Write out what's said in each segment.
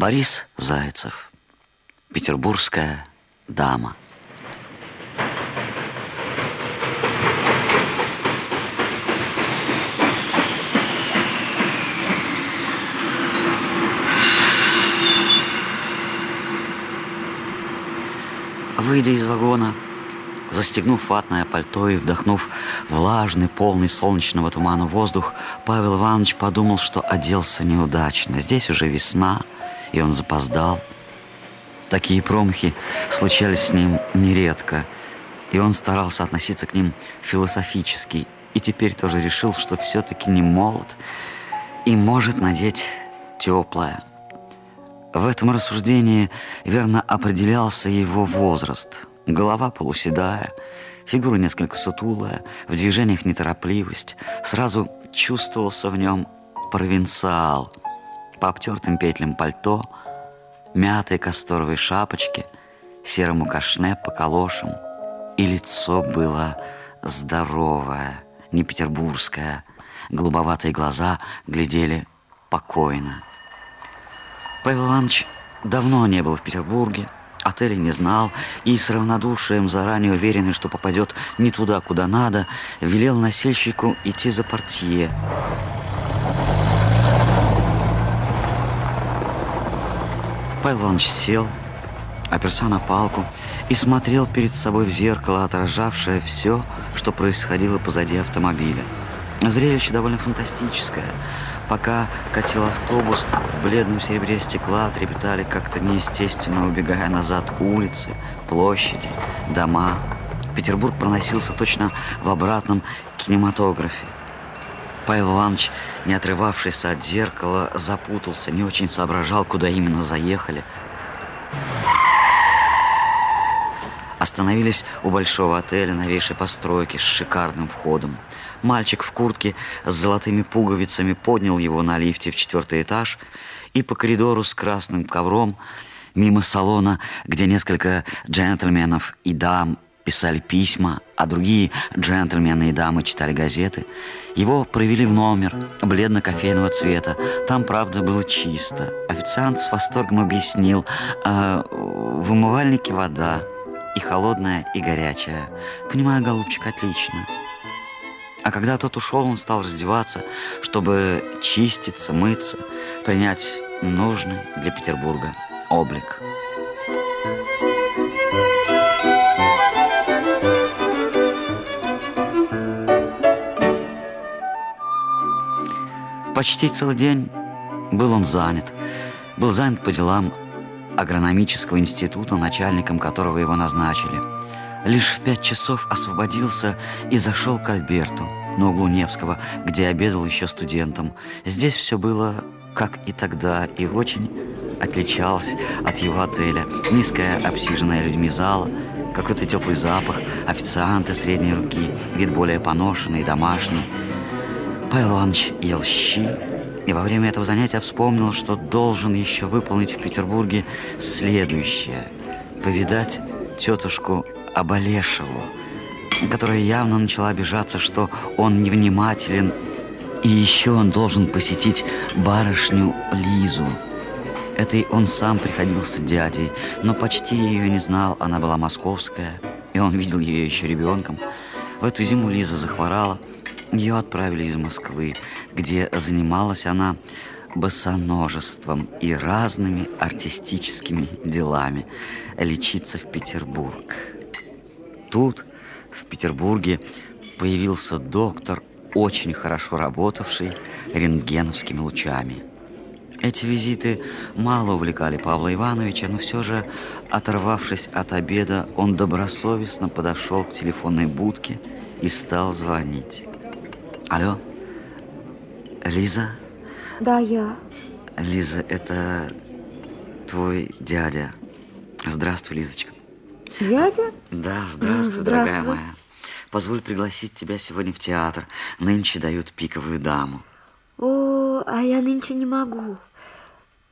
Борис Зайцев. Петербургская дама. Выйдя из вагона, застегнув ватное пальто и вдохнув влажный, полный солнечного тумана воздух, Павел Иванович подумал, что оделся неудачно. Здесь уже весна, и он запоздал. Такие промахи случались с ним нередко, и он старался относиться к ним философически, и теперь тоже решил, что все-таки не молод и может надеть теплое. В этом рассуждении верно определялся его возраст. Голова полуседая, фигура несколько сутулая, в движениях неторопливость. Сразу чувствовался в нем провинциал. По обтертым петлям пальто, мятой касторовой шапочке, серому кашне по калошам. И лицо было здоровое, не петербургское. Голубоватые глаза глядели покойно. Павел Иванович давно не был в Петербурге, отеля не знал и с равнодушием, заранее уверенный, что попадет не туда, куда надо, велел носильщику идти за портье. Павел Иванович сел, оперся на палку и смотрел перед собой в зеркало, отражавшее все, что происходило позади автомобиля. Зрелище довольно фантастическое – Пока катил автобус, в бледном серебре стекла трепетали как-то неестественно, убегая назад улицы, площади, дома. Петербург проносился точно в обратном кинематографе. Павел Иванович, не отрывавшийся от зеркала, запутался, не очень соображал, куда именно заехали. Остановились у большого отеля новейшей постройки с шикарным входом. Мальчик в куртке с золотыми пуговицами поднял его на лифте в четвертый этаж и по коридору с красным ковром мимо салона, где несколько джентльменов и дам писали письма, а другие джентльмены и дамы читали газеты. Его провели в номер бледно-кофейного цвета. Там, правда, было чисто. Официант с восторгом объяснил, э, в умывальнике вода, и холодная, и горячая. Понимаю, голубчик, отлично. А когда тот ушел, он стал раздеваться, чтобы чиститься, мыться, принять нужный для Петербурга облик. Почти целый день был он занят. Был занят по делам агрономического института, начальником которого его назначили – Лишь в пять часов освободился и зашел к Альберту на углу Невского, где обедал еще студентом. Здесь все было как и тогда, и очень отличалось от его отеля. Низкая, обсиженная людьми зала, какой-то теплый запах, официанты средней руки, вид более поношенный, домашний. Павел Иванович ел щи, и во время этого занятия вспомнил, что должен еще выполнить в Петербурге следующее – повидать тетушку Абалешеву, которая явно начала обижаться, что он невнимателен, и еще он должен посетить барышню Лизу. Этой он сам приходился дядей, но почти ее не знал, она была московская, и он видел ее еще ребенком. В эту зиму Лиза захворала, ее отправили из Москвы, где занималась она босоножеством и разными артистическими делами, лечиться в Петербург. Тут, в Петербурге, появился доктор, очень хорошо работавший рентгеновскими лучами. Эти визиты мало увлекали Павла Ивановича, но все же, оторвавшись от обеда, он добросовестно подошел к телефонной будке и стал звонить. Алло, Лиза? Да, я. Лиза, это твой дядя. Здравствуй, Лизочка. Дядя? Да, здравствуй, здравствуй, дорогая моя. Позволь пригласить тебя сегодня в театр. Нынче дают пиковую даму. О, а я нынче не могу.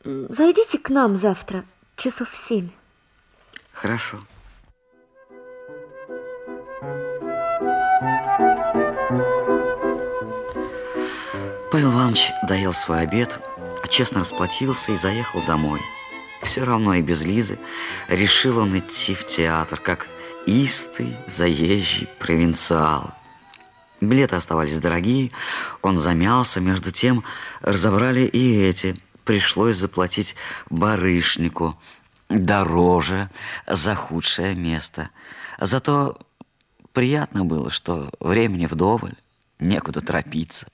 Зайдите к нам завтра, часов в семь. Хорошо. Павел Иванович доел свой обед, честно расплатился и заехал домой – все равно и без Лизы, решил он идти в театр, как истый заезжий провинциал. Билеты оставались дорогие, он замялся, между тем разобрали и эти. Пришлось заплатить барышнику дороже за худшее место. Зато приятно было, что времени вдоволь, некуда торопиться.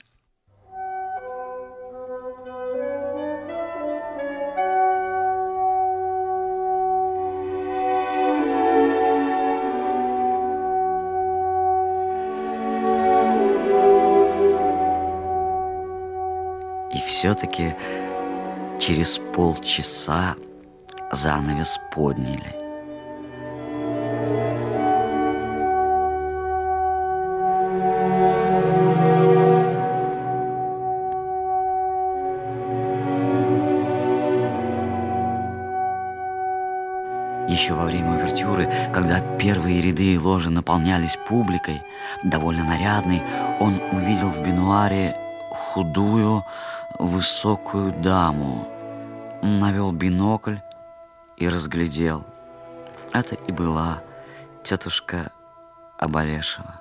Все-таки через полчаса занавес подняли. Еще во время увертюры, когда первые ряды и ложи наполнялись публикой, довольно нарядной, он увидел в бинуаре худую, высокую даму, навел бинокль и разглядел. Это и была тетушка Абалешева.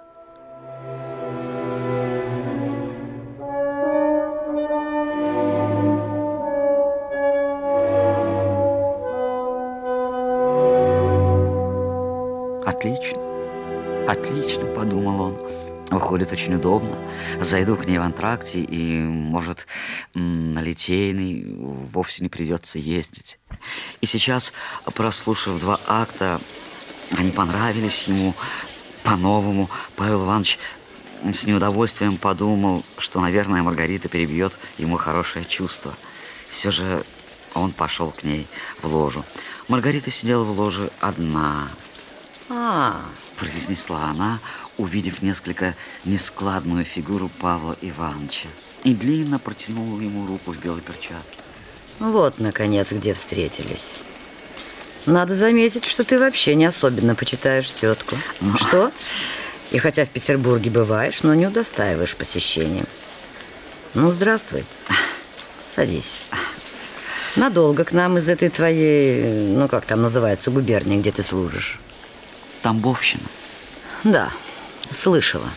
Отлично, отлично, подумал он. Выходит очень удобно. Зайду к ней в антракте, и, может, на Литейный вовсе не придется ездить. И сейчас, прослушав два акта, они понравились ему по-новому. Павел Иванович с неудовольствием подумал, что, наверное, Маргарита перебьет ему хорошее чувство. Все же он пошел к ней в ложу. Маргарита сидела в ложе одна. «А, — произнесла она, увидев несколько нескладную фигуру Павла Ивановича, и длинно протянула ему руку в белой перчатке. Вот, наконец, где встретились. Надо заметить, что ты вообще не особенно почитаешь тетку. Но... Что? И хотя в Петербурге бываешь, но не удостаиваешь посещением. Ну, здравствуй. Садись. Надолго к нам из этой твоей, ну, как там называется, губернии, где ты служишь? Тамбовщина. Да, слышала.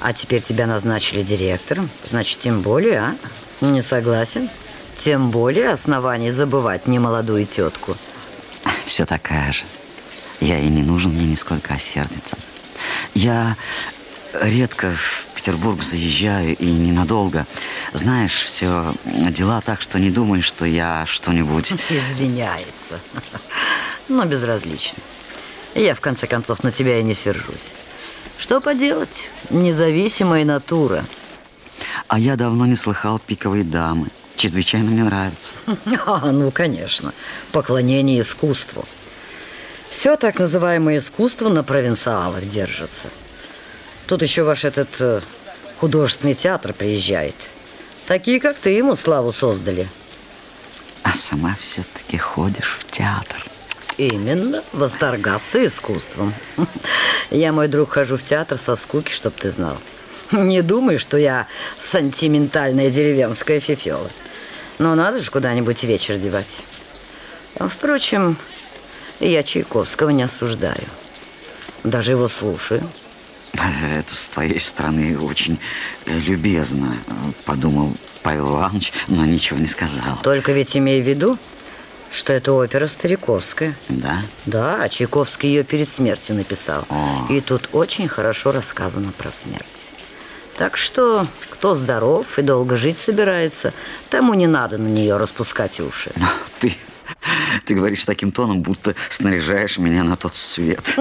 А теперь тебя назначили директором. Значит, тем более, а? Не согласен? Тем более оснований забывать немолодую тетку. Все такая же. Я и не нужен мне нисколько осердиться. Я редко в Петербург заезжаю и ненадолго. Знаешь, все дела так, что не думай, что я что-нибудь... Извиняется. Но безразлично. Я, в конце концов, на тебя и не сержусь. Что поделать? Независимая натура. А я давно не слыхал пиковой дамы. Чрезвычайно мне нравится. А, ну, конечно. Поклонение искусству. Все так называемое искусство на провинциалах держится. Тут еще ваш этот э, художественный театр приезжает. Такие, как ты, ему славу создали. А сама все-таки ходишь в театр. Именно, восторгаться искусством. Я, мой друг, хожу в театр со скуки, чтоб ты знал. Не думай, что я сантиментальная деревенская фифела. Но надо же куда-нибудь вечер девать. Впрочем, я Чайковского не осуждаю. Даже его слушаю. Это с твоей стороны очень любезно, подумал Павел Иванович, но ничего не сказал. Только ведь имей в виду, что это опера Стариковская. Да? Да, а Чайковский ее перед смертью написал. О. И тут очень хорошо рассказано про смерть. Так что, кто здоров и долго жить собирается, тому не надо на нее распускать уши. Но ты, ты говоришь таким тоном, будто снаряжаешь меня на тот свет.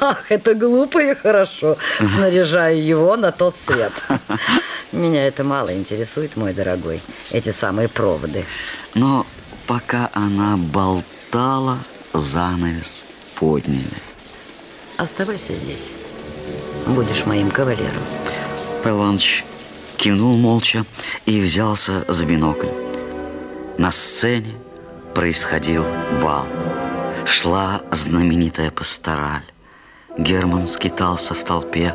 Ах, это глупо и хорошо. Снаряжаю его на тот свет. Меня это мало интересует, мой дорогой, эти самые проводы. Но Пока она болтала, занавес подняли. Оставайся здесь. Будешь моим кавалером. Павел Иванович кивнул молча и взялся за бинокль. На сцене происходил бал. Шла знаменитая пастораль. Герман скитался в толпе,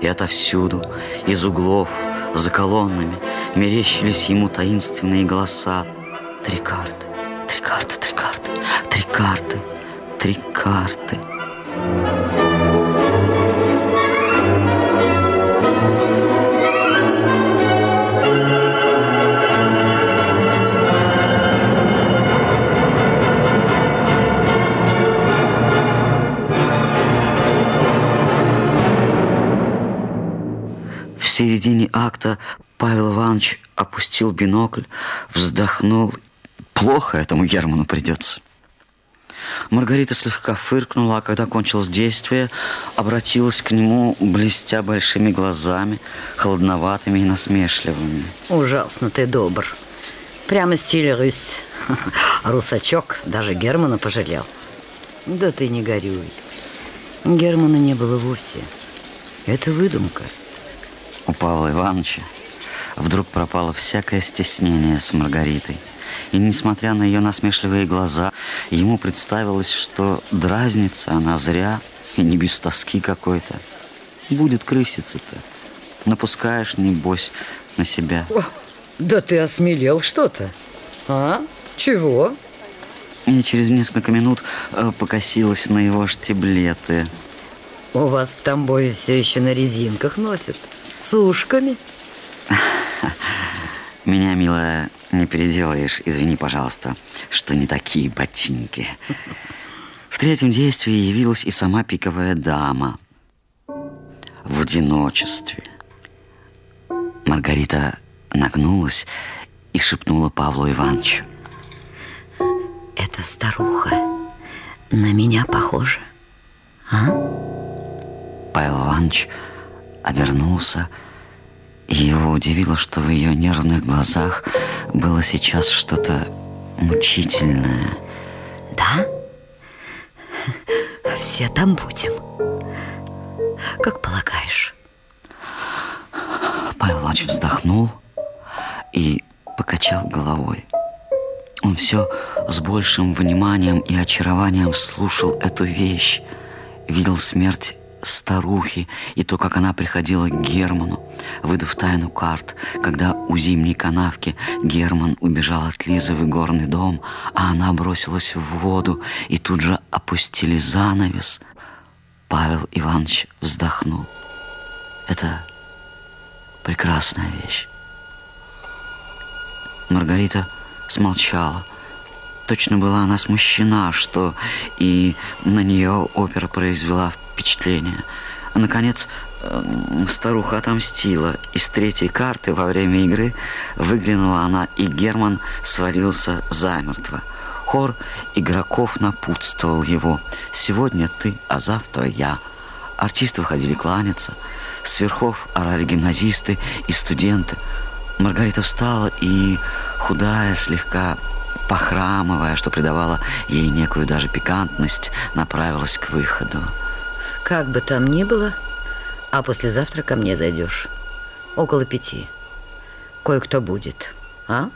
и отовсюду, из углов, за колоннами, мерещились ему таинственные голоса. Три карты, три карты, три карты, три карты, три карты. В середине акта Павел Иванович опустил бинокль, вздохнул. Плохо этому Герману придется. Маргарита слегка фыркнула, а когда кончилось действие, обратилась к нему, блестя большими глазами, холодноватыми и насмешливыми. Ужасно ты добр. Прямо стиль Русь. Русачок даже Германа пожалел. Да ты не горюй. Германа не было вовсе. Это выдумка. У Павла Ивановича вдруг пропало всякое стеснение с Маргаритой. И несмотря на ее насмешливые глаза, ему представилось, что дразнится она зря и не без тоски какой-то. Будет крыситься-то. Напускаешь, небось, на себя. О, да ты осмелел что-то. А? Чего? И через несколько минут э, покосилась на его штиблеты. У вас в Тамбове все еще на резинках носят. С ушками. Меня, милая, не переделаешь. Извини, пожалуйста, что не такие ботинки. В третьем действии явилась и сама пиковая дама. В одиночестве. Маргарита нагнулась и шепнула Павлу Ивановичу. Эта старуха на меня похожа, а? Павел Иванович обернулся, и его удивило, что в ее нервных глазах было сейчас что-то мучительное. Да? Все там будем. Как полагаешь? Павел Иванович вздохнул и покачал головой. Он все с большим вниманием и очарованием слушал эту вещь, видел смерть старухи и то, как она приходила к Герману, выдав тайну карт, когда у зимней канавки Герман убежал от Лизы в игорный дом, а она бросилась в воду и тут же опустили занавес. Павел Иванович вздохнул. Это прекрасная вещь. Маргарита смолчала. Точно была она смущена, что и на нее опера произвела впечатление. Наконец, эм, старуха отомстила. Из третьей карты во время игры выглянула она, и Герман свалился замертво. Хор игроков напутствовал его. «Сегодня ты, а завтра я». Артисты выходили кланяться. С верхов орали гимназисты и студенты. Маргарита встала и, худая, слегка похрамывая, что придавало ей некую даже пикантность, направилась к выходу. Как бы там ни было, а послезавтра ко мне зайдешь. Около пяти. Кое-кто будет. А?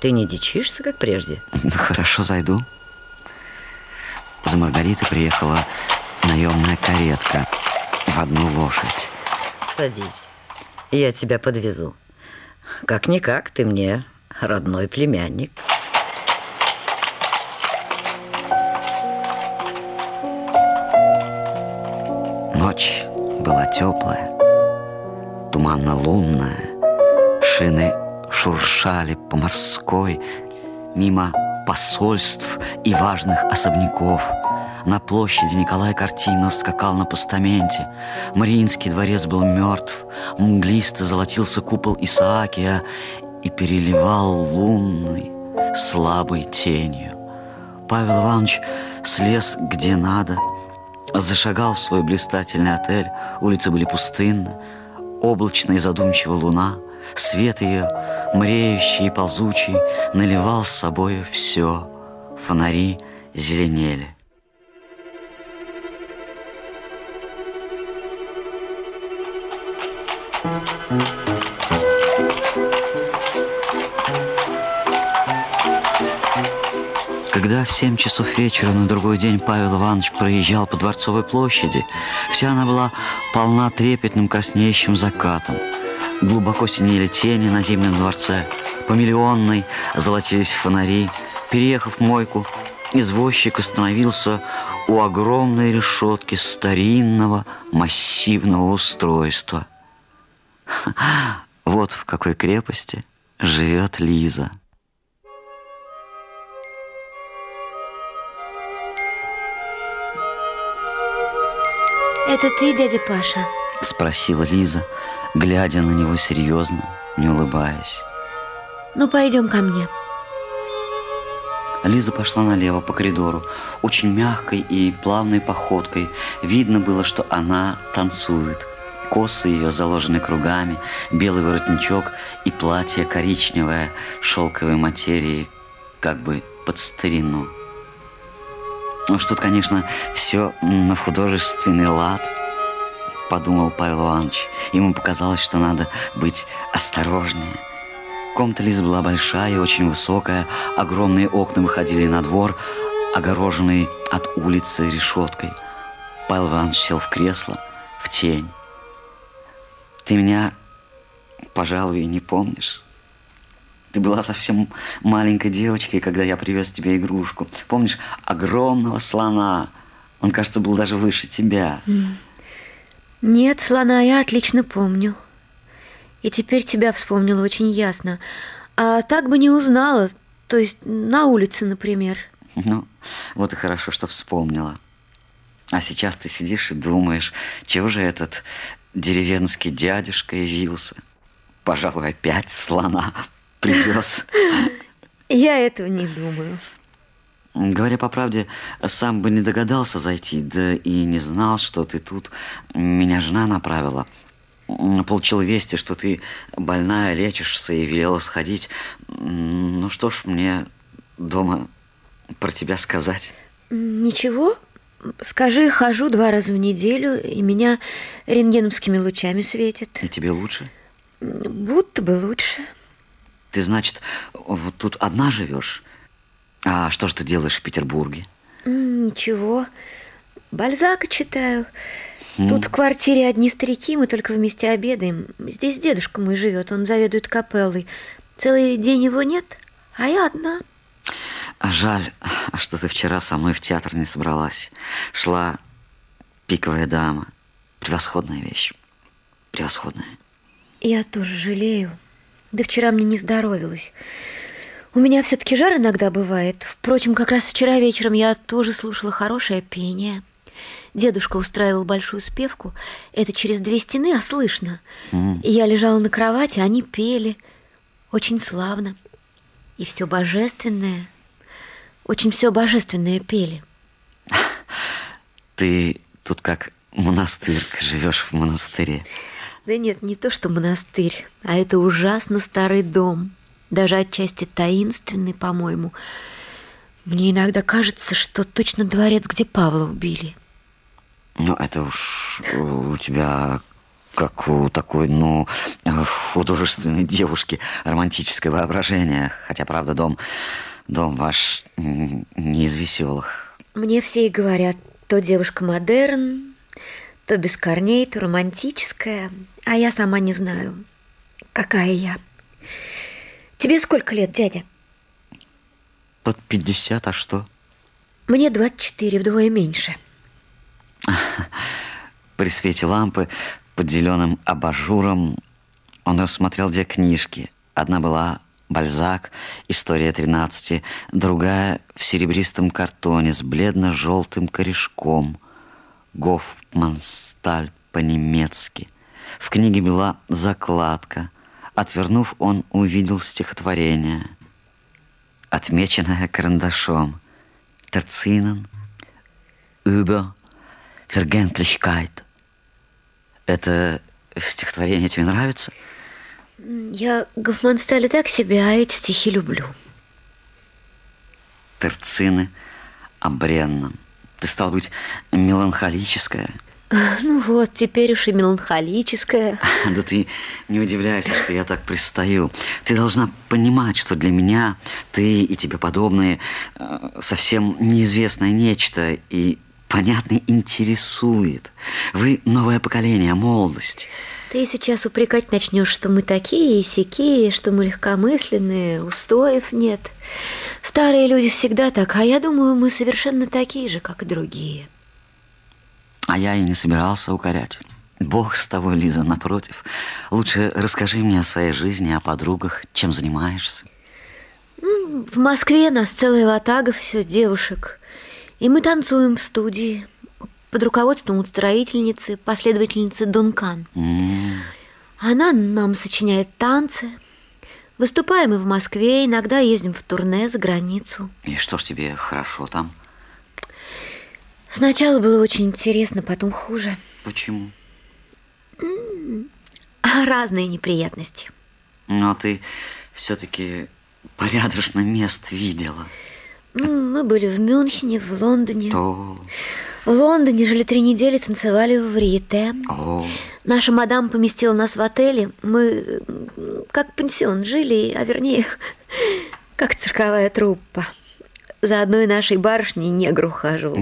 Ты не дичишься, как прежде? Ну, хорошо, зайду. За Маргаритой приехала наемная каретка в одну лошадь. Садись. Я тебя подвезу. Как-никак, ты мне родной племянник. Ночь была теплая, туманно-лунная. Шины шуршали по морской, мимо посольств и важных особняков. На площади Николай Картина скакал на постаменте. Мариинский дворец был мертв. Мглисто золотился купол Исаакия и переливал лунной слабой тенью. Павел Иванович слез где надо, зашагал в свой блистательный отель. Улицы были пустынны, облачная и задумчивая луна, свет ее, мреющий и ползучий, наливал с собой все. Фонари зеленели. Когда в семь часов вечера на другой день Павел Иванович проезжал по Дворцовой площади, вся она была полна трепетным краснеющим закатом. Глубоко синели тени на Зимнем дворце, по миллионной золотились фонари, Переехав мойку, извозчик остановился у огромной решетки старинного массивного устройства. Вот в какой крепости живет Лиза. Это ты, дядя Паша? Спросила Лиза, глядя на него серьезно, не улыбаясь. Ну, пойдем ко мне. Лиза пошла налево по коридору, очень мягкой и плавной походкой. Видно было, что она танцует. Косы ее заложены кругами, белый воротничок и платье коричневое, шелковой материи, как бы под старину. Ну, что тут, конечно, все на художественный лад, подумал Павел Иванович. Ему показалось, что надо быть осторожнее. Комната Лизы была большая и очень высокая. Огромные окна выходили на двор, огороженный от улицы решеткой. Павел Иванович сел в кресло, в тень. Ты меня, пожалуй, не помнишь. Ты была совсем маленькой девочкой, когда я привез тебе игрушку. Помнишь огромного слона? Он, кажется, был даже выше тебя. Нет, слона я отлично помню. И теперь тебя вспомнила очень ясно. А так бы не узнала, то есть на улице, например. Ну, вот и хорошо, что вспомнила. А сейчас ты сидишь и думаешь, чего же этот деревенский дядюшка явился? Пожалуй, опять слона привез. Я этого не думаю. Говоря по правде, сам бы не догадался зайти, да и не знал, что ты тут. Меня жена направила. Получил вести, что ты больная, лечишься и велела сходить. Ну что ж, мне дома про тебя сказать? Ничего. Скажи, хожу два раза в неделю, и меня рентгеновскими лучами светит. И тебе лучше? Будто бы лучше. Ты, значит, вот тут одна живешь? А что же ты делаешь в Петербурге? Ничего. Бальзака читаю. Тут в квартире одни старики, мы только вместе обедаем. Здесь дедушка мой живет, он заведует капеллой. Целый день его нет, а я одна. А жаль, что ты вчера со мной в театр не собралась. Шла пиковая дама. Превосходная вещь. Превосходная. Я тоже жалею. Да вчера мне не здоровилось. У меня все-таки жар иногда бывает. Впрочем, как раз вчера вечером я тоже слушала хорошее пение. Дедушка устраивал большую спевку. Это через две стены, а слышно. И я лежала на кровати, они пели. Очень славно. И все божественное. Очень все божественное пели. Ты тут как монастырь, живешь в монастыре. Да нет, не то что монастырь, а это ужасно старый дом. Даже отчасти таинственный, по-моему. Мне иногда кажется, что точно дворец, где Павла убили. Ну, это уж у тебя как у такой, ну, художественной девушки романтическое воображение. Хотя, правда, дом, дом ваш не из веселых. Мне все и говорят, то девушка модерн, то без корней, то романтическая, а я сама не знаю, какая я. Тебе сколько лет, дядя? Под 50, а что? Мне 24, вдвое меньше. При свете лампы под зеленым абажуром он рассмотрел две книжки. Одна была «Бальзак. История 13», другая в серебристом картоне с бледно-желтым корешком. «Гофмансталь» по-немецки. В книге была закладка. Отвернув, он увидел стихотворение, отмеченное карандашом. Терцинен über Vergänglichkeit. Это стихотворение тебе нравится? Я Гофмансталь так себе, а эти стихи люблю. Терцины о бренном. Ты, стал быть, меланхолическая. Ну вот, теперь уж и меланхолическая. Да ты не удивляйся, что я так пристаю. Ты должна понимать, что для меня ты и тебе подобные э, совсем неизвестное нечто. И понятно, интересует. Вы новое поколение, молодость. Ты сейчас упрекать начнешь, что мы такие и сякие, что мы легкомысленные, устоев нет. Старые люди всегда так, а я думаю, мы совершенно такие же, как и другие. А я и не собирался укорять. Бог с тобой, Лиза, напротив. Лучше расскажи мне о своей жизни, о подругах, чем занимаешься. В Москве нас целая ватага все девушек. И мы танцуем в студии под руководством устроительницы, последовательницы Дункан. М, Она нам сочиняет танцы. Выступаем и в Москве, иногда ездим в турне за границу. И что ж тебе хорошо там? Сначала было очень интересно, потом хуже. Почему? А разные неприятности. Но ты все-таки порядочно мест видела. Мы были в Мюнхене, в Лондоне. То... В Лондоне жили три недели, танцевали в Варьете. О, Наша мадам поместила нас в отеле. Мы как пансион жили, а вернее, как цирковая труппа. За одной нашей барышней негр ухаживал.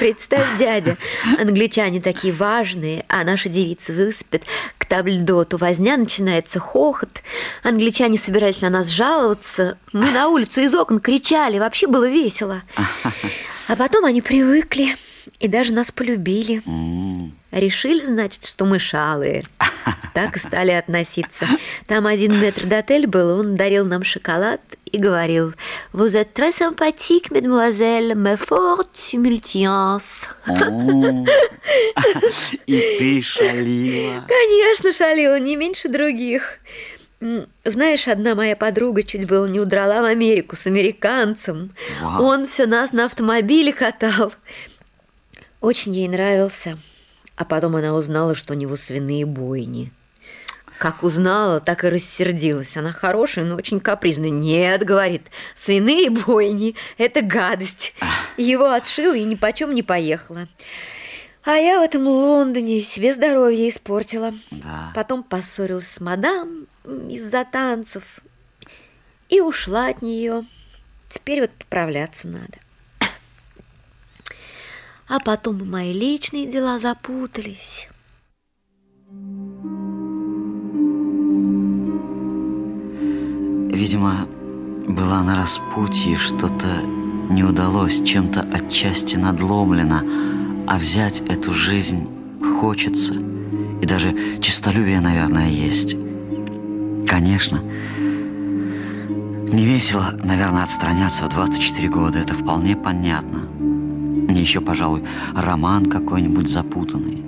Представь, дядя, англичане такие важные, а наши девицы выспят. К табльдоту возня, начинается хохот. Англичане собирались на нас жаловаться. Мы на улицу из окон кричали, вообще было весело. А потом они привыкли и даже нас полюбили. Решили, значит, что мы шалые. Так и стали относиться. Там один метр отель был, он дарил нам шоколад и говорил «Vous êtes très sympathique, mademoiselle, mais fort tumultueuse». И ты шалила. Конечно, шалила, не меньше других. Знаешь, одна моя подруга чуть было не удрала в Америку с американцем. Вау. Он все нас на автомобиле катал. Очень ей нравился. А потом она узнала, что у него свиные бойни. Как узнала, так и рассердилась. Она хорошая, но очень капризная. Нет, говорит, свиные бойни – это гадость. Его отшила и ни почем не поехала. А я в этом Лондоне себе здоровье испортила. Да. Потом поссорилась с мадам из-за танцев и ушла от нее. Теперь вот поправляться надо. А потом мои личные дела запутались. Видимо, была на распутье, что-то не удалось, чем-то отчасти надломлено, а взять эту жизнь хочется. И даже честолюбие, наверное, есть. Конечно, не весело, наверное, отстраняться в 24 года, это вполне понятно. Мне еще, пожалуй, роман какой-нибудь запутанный.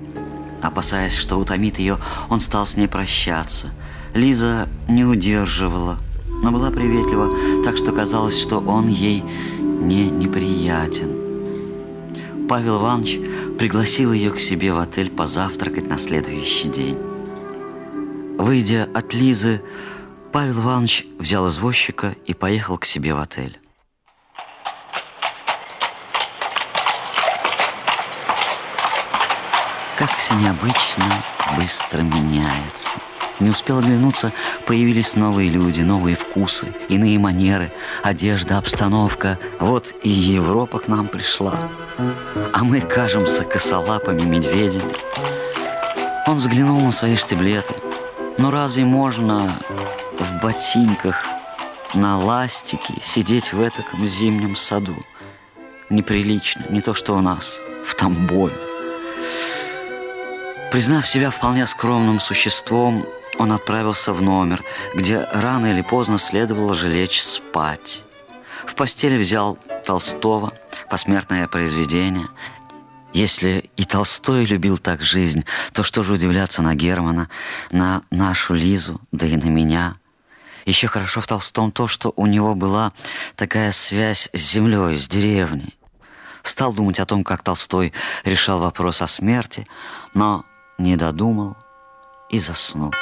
Опасаясь, что утомит ее, он стал с ней прощаться. Лиза не удерживала, но была приветлива, так что казалось, что он ей не неприятен. Павел Иванович пригласил ее к себе в отель позавтракать на следующий день. Выйдя от Лизы, Павел Иванович взял извозчика и поехал к себе в отель. Все необычно, быстро меняется. Не успел оглянуться, появились новые люди, новые вкусы, иные манеры, одежда, обстановка. Вот и Европа к нам пришла. А мы кажемся косолапыми медведями. Он взглянул на свои штиблеты. Ну разве можно в ботинках на ластике сидеть в этом зимнем саду? Неприлично, не то что у нас в Тамбове. Признав себя вполне скромным существом, он отправился в номер, где рано или поздно следовало же лечь спать. В постели взял Толстого, посмертное произведение. Если и Толстой любил так жизнь, то что же удивляться на Германа, на нашу Лизу, да и на меня. Еще хорошо в Толстом то, что у него была такая связь с землей, с деревней. Стал думать о том, как Толстой решал вопрос о смерти, но не додумал и заснул.